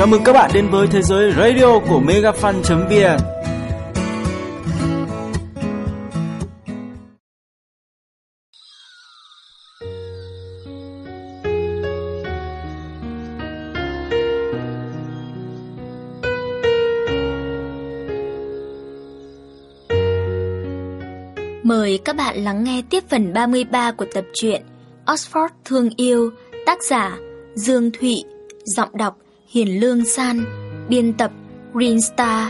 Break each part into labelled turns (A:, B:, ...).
A: Chào mừng các bạn đến với thế giới radio của megafan.vn
B: Mời các bạn lắng nghe tiếp phần 33 của tập truyện Oxford Thương Yêu, tác giả Dương Thụy, giọng đọc Hiền Lương San, biên tập Green Star.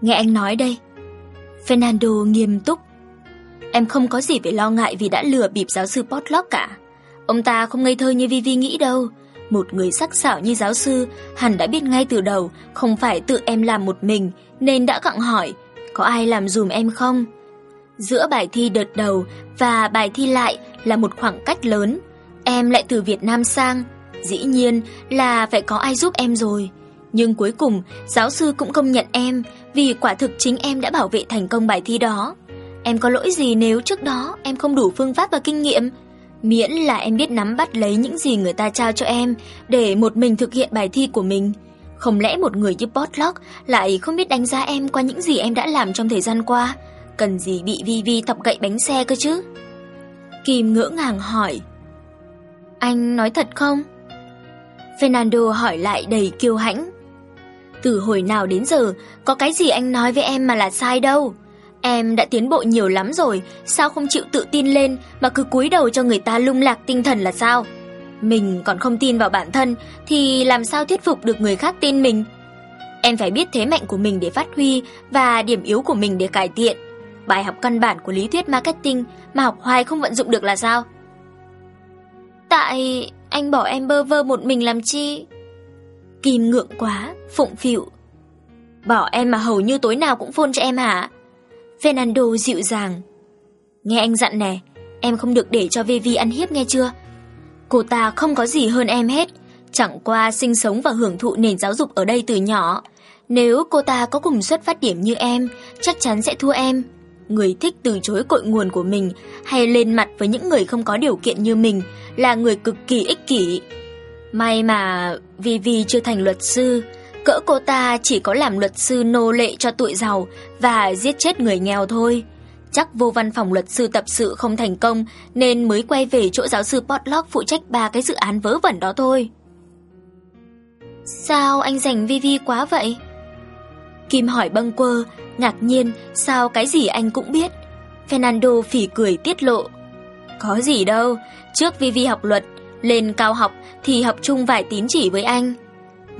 B: Nghe anh nói đây. Fernando nghiêm túc. Em không có gì phải lo ngại vì đã lừa bịp giáo sư Potlock cả. Ông ta không ngây thơ như Vivi nghĩ đâu. Một người sắc sảo như giáo sư hẳn đã biết ngay từ đầu không phải tự em làm một mình nên đã gặng hỏi có ai làm dùm em không? Giữa bài thi đợt đầu và bài thi lại là một khoảng cách lớn. Em lại từ Việt Nam sang, dĩ nhiên là phải có ai giúp em rồi. Nhưng cuối cùng, giáo sư cũng công nhận em vì quả thực chính em đã bảo vệ thành công bài thi đó. Em có lỗi gì nếu trước đó em không đủ phương pháp và kinh nghiệm? Miễn là em biết nắm bắt lấy những gì người ta trao cho em để một mình thực hiện bài thi của mình. Không lẽ một người như Potluck lại không biết đánh giá em qua những gì em đã làm trong thời gian qua? Cần gì bị Vi Vi gậy bánh xe cơ chứ? Kim ngỡ ngàng hỏi. Anh nói thật không? Fernando hỏi lại đầy kiêu hãnh. Từ hồi nào đến giờ, có cái gì anh nói với em mà là sai đâu. Em đã tiến bộ nhiều lắm rồi, sao không chịu tự tin lên mà cứ cúi đầu cho người ta lung lạc tinh thần là sao? Mình còn không tin vào bản thân thì làm sao thuyết phục được người khác tin mình? Em phải biết thế mạnh của mình để phát huy và điểm yếu của mình để cải thiện. Bài học căn bản của lý thuyết marketing mà học hoài không vận dụng được là sao? Tại anh bỏ em bơ vơ một mình làm chi? Kim ngượng quá, phụng phịu. Bỏ em mà hầu như tối nào cũng phone cho em hả? Fernando dịu dàng. Nghe anh dặn nè, em không được để cho Vivi ăn hiếp nghe chưa? Cô ta không có gì hơn em hết, chẳng qua sinh sống và hưởng thụ nền giáo dục ở đây từ nhỏ. Nếu cô ta có cùng xuất phát điểm như em, chắc chắn sẽ thua em. Người thích từ chối cội nguồn của mình hay lên mặt với những người không có điều kiện như mình là người cực kỳ ích kỷ. May mà Vivi chưa thành luật sư, cỡ cô ta chỉ có làm luật sư nô lệ cho tụi giàu và giết chết người nghèo thôi. Chắc vô văn phòng luật sư tập sự không thành công nên mới quay về chỗ giáo sư Potlock phụ trách ba cái dự án vớ vẩn đó thôi. Sao anh dành Vivi quá vậy? Kim hỏi bâng quơ, ngạc nhiên sao cái gì anh cũng biết. Fernando phỉ cười tiết lộ. Có gì đâu, trước Vivi học luật, lên cao học thì học chung vài tín chỉ với anh.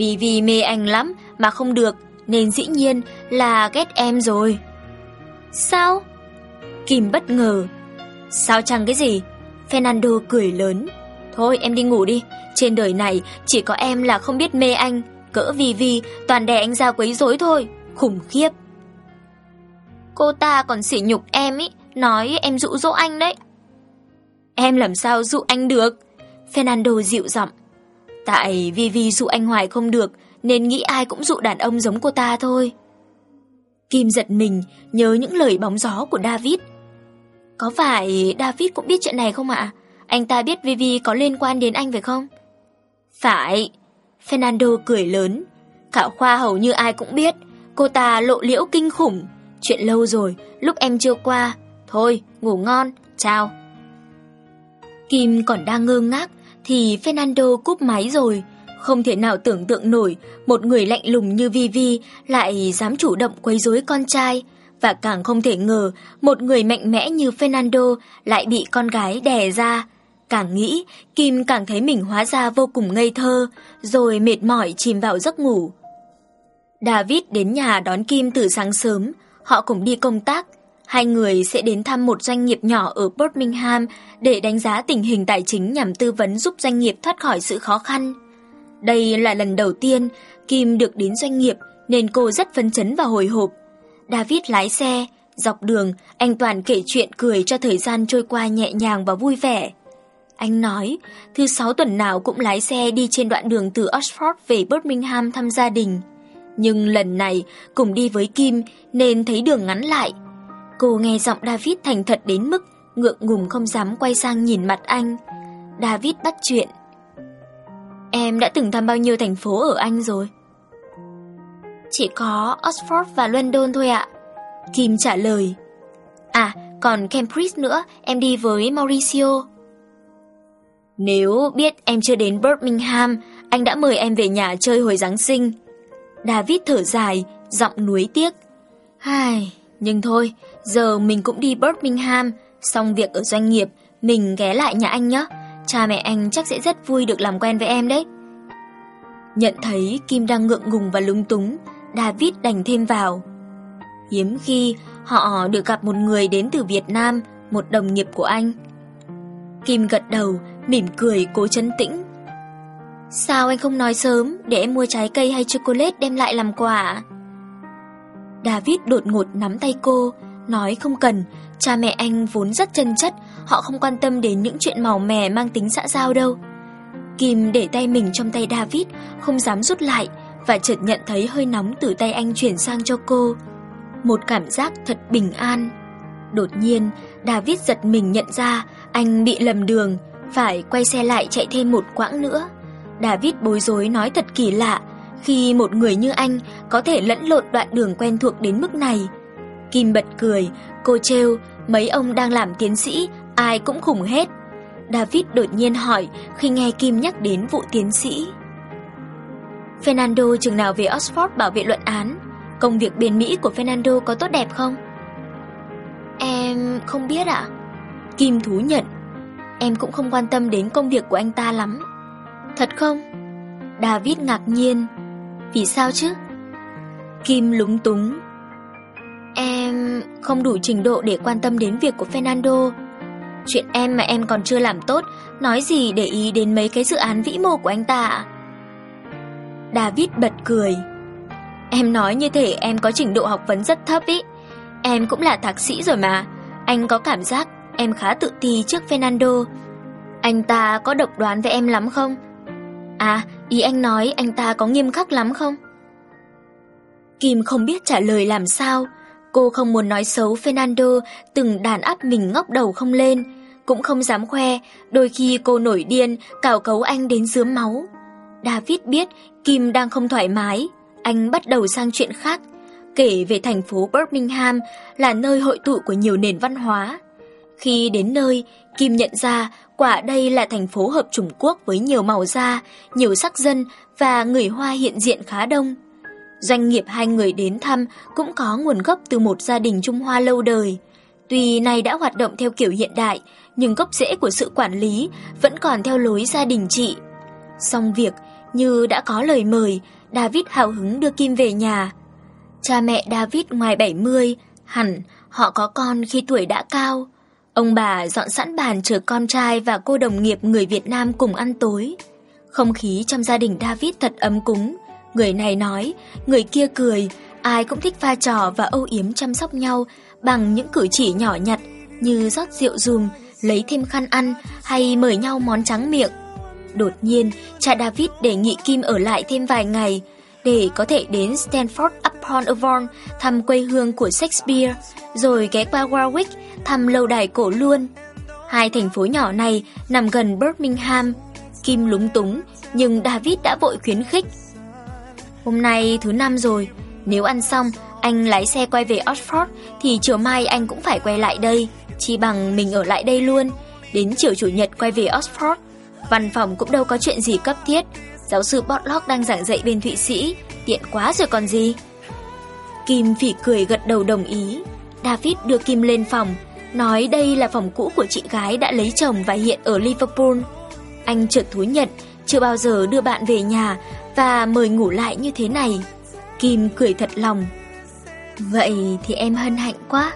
B: Vivi mê anh lắm mà không được nên dĩ nhiên là ghét em rồi. Sao? Kim bất ngờ. Sao chẳng cái gì? Fernando cười lớn. Thôi em đi ngủ đi, trên đời này chỉ có em là không biết mê anh, cỡ Vivi toàn đè anh ra quấy rối thôi, khủng khiếp. Cô ta còn sỉ nhục em ý, nói em dụ dỗ anh đấy. Em làm sao dụ anh được? Fernando dịu giọng. Tại Vivi dụ anh hoài không được, nên nghĩ ai cũng dụ đàn ông giống cô ta thôi. Kim giật mình, nhớ những lời bóng gió của David. Có phải David cũng biết chuyện này không ạ? Anh ta biết Vivi có liên quan đến anh phải không? Phải. Fernando cười lớn. Khảo khoa hầu như ai cũng biết. Cô ta lộ liễu kinh khủng. Chuyện lâu rồi, lúc em chưa qua. Thôi, ngủ ngon, chào. Kim còn đang ngơ ngác thì Fernando cúp máy rồi. Không thể nào tưởng tượng nổi một người lạnh lùng như Vivi lại dám chủ động quấy rối con trai. Và càng không thể ngờ một người mạnh mẽ như Fernando lại bị con gái đè ra. Càng nghĩ, Kim càng thấy mình hóa ra vô cùng ngây thơ, rồi mệt mỏi chìm vào giấc ngủ. David đến nhà đón Kim từ sáng sớm, họ cùng đi công tác. Hai người sẽ đến thăm một doanh nghiệp nhỏ ở Birmingham để đánh giá tình hình tài chính nhằm tư vấn giúp doanh nghiệp thoát khỏi sự khó khăn. Đây là lần đầu tiên Kim được đến doanh nghiệp nên cô rất phấn chấn và hồi hộp. David lái xe, dọc đường anh toàn kể chuyện cười cho thời gian trôi qua nhẹ nhàng và vui vẻ. Anh nói, thứ sáu tuần nào cũng lái xe đi trên đoạn đường từ Oxford về Birmingham thăm gia đình. Nhưng lần này cùng đi với Kim nên thấy đường ngắn lại. Cô nghe giọng David thành thật đến mức ngượng ngùng không dám quay sang nhìn mặt anh. David bắt chuyện. Em đã từng thăm bao nhiêu thành phố ở Anh rồi? Chỉ có Oxford và London thôi ạ. Kim trả lời. À, còn Cambridge nữa, em đi với Mauricio. Nếu biết em chưa đến Birmingham, anh đã mời em về nhà chơi hồi Giáng sinh. David thở dài, giọng nuối tiếc. Hai, nhưng thôi, giờ mình cũng đi Birmingham, xong việc ở doanh nghiệp, mình ghé lại nhà anh nhé. Cha mẹ anh chắc sẽ rất vui được làm quen với em đấy. Nhận thấy Kim đang ngượng ngùng và lúng túng, David đành thêm vào. Hiếm khi họ được gặp một người đến từ Việt Nam, một đồng nghiệp của anh. Kim gật đầu, mỉm cười cố chấn tĩnh. Sao anh không nói sớm để em mua trái cây hay chocolate đem lại làm quà? David đột ngột nắm tay cô, nói không cần, cha mẹ anh vốn rất chân chất, họ không quan tâm đến những chuyện màu mè mang tính xã giao đâu. Kim để tay mình trong tay David, không dám rút lại và chợt nhận thấy hơi nóng từ tay anh chuyển sang cho cô. Một cảm giác thật bình an. Đột nhiên, David giật mình nhận ra anh bị lầm đường, phải quay xe lại chạy thêm một quãng nữa. David bối rối nói thật kỳ lạ, khi một người như anh có thể lẫn lộn đoạn đường quen thuộc đến mức này. Kim bật cười, cô trêu, mấy ông đang làm tiến sĩ, ai cũng khủng hết. David đột nhiên hỏi khi nghe Kim nhắc đến vụ tiến sĩ. Fernando chừng nào về Oxford bảo vệ luận án, công việc bên Mỹ của Fernando có tốt đẹp không? Em không biết ạ. Kim thú nhận, em cũng không quan tâm đến công việc của anh ta lắm. Thật không? David ngạc nhiên. Vì sao chứ? Kim lúng túng. Không đủ trình độ để quan tâm đến việc của Fernando. Chuyện em mà em còn chưa làm tốt, nói gì để ý đến mấy cái dự án vĩ mô của anh ta? David bật cười. Em nói như thể em có trình độ học vấn rất thấp ý. Em cũng là thạc sĩ rồi mà. Anh có cảm giác em khá tự ti trước Fernando. Anh ta có độc đoán với em lắm không? À, ý anh nói anh ta có nghiêm khắc lắm không? Kim không biết trả lời làm sao. Cô không muốn nói xấu Fernando từng đàn áp mình ngóc đầu không lên, cũng không dám khoe, đôi khi cô nổi điên, cào cấu anh đến dướm máu. David biết Kim đang không thoải mái, anh bắt đầu sang chuyện khác, kể về thành phố Birmingham là nơi hội tụ của nhiều nền văn hóa. Khi đến nơi, Kim nhận ra quả đây là thành phố hợp Trung Quốc với nhiều màu da, nhiều sắc dân và người Hoa hiện diện khá đông. Doanh nghiệp hai người đến thăm cũng có nguồn gốc từ một gia đình Trung Hoa lâu đời. Tuy nay đã hoạt động theo kiểu hiện đại, nhưng gốc rễ của sự quản lý vẫn còn theo lối gia đình chị. Xong việc, như đã có lời mời, David hào hứng đưa Kim về nhà. Cha mẹ David ngoài 70, hẳn họ có con khi tuổi đã cao. Ông bà dọn sẵn bàn chờ con trai và cô đồng nghiệp người Việt Nam cùng ăn tối. Không khí trong gia đình David thật ấm cúng. Người này nói, người kia cười, ai cũng thích pha trò và âu yếm chăm sóc nhau bằng những cử chỉ nhỏ nhặt như rót rượu dùm, lấy thêm khăn ăn hay mời nhau món trắng miệng. Đột nhiên, cha David đề nghị Kim ở lại thêm vài ngày để có thể đến Stanford upon Avon thăm quê hương của Shakespeare, rồi ghé qua Warwick thăm lâu đài cổ luôn. Hai thành phố nhỏ này nằm gần Birmingham. Kim lúng túng, nhưng David đã vội khuyến khích. Hôm nay thứ năm rồi, nếu ăn xong, anh lái xe quay về Oxford thì chiều mai anh cũng phải quay lại đây, chỉ bằng mình ở lại đây luôn. Đến chiều chủ nhật quay về Oxford, văn phòng cũng đâu có chuyện gì cấp thiết. Giáo sư Botlock đang giảng dạy bên Thụy Sĩ, tiện quá rồi còn gì. Kim phỉ cười gật đầu đồng ý. David đưa Kim lên phòng, nói đây là phòng cũ của chị gái đã lấy chồng và hiện ở Liverpool. Anh chợt thú nhận, chưa bao giờ đưa bạn về nhà và mời ngủ lại như thế này. Kim cười thật lòng. Vậy thì em hân hạnh quá.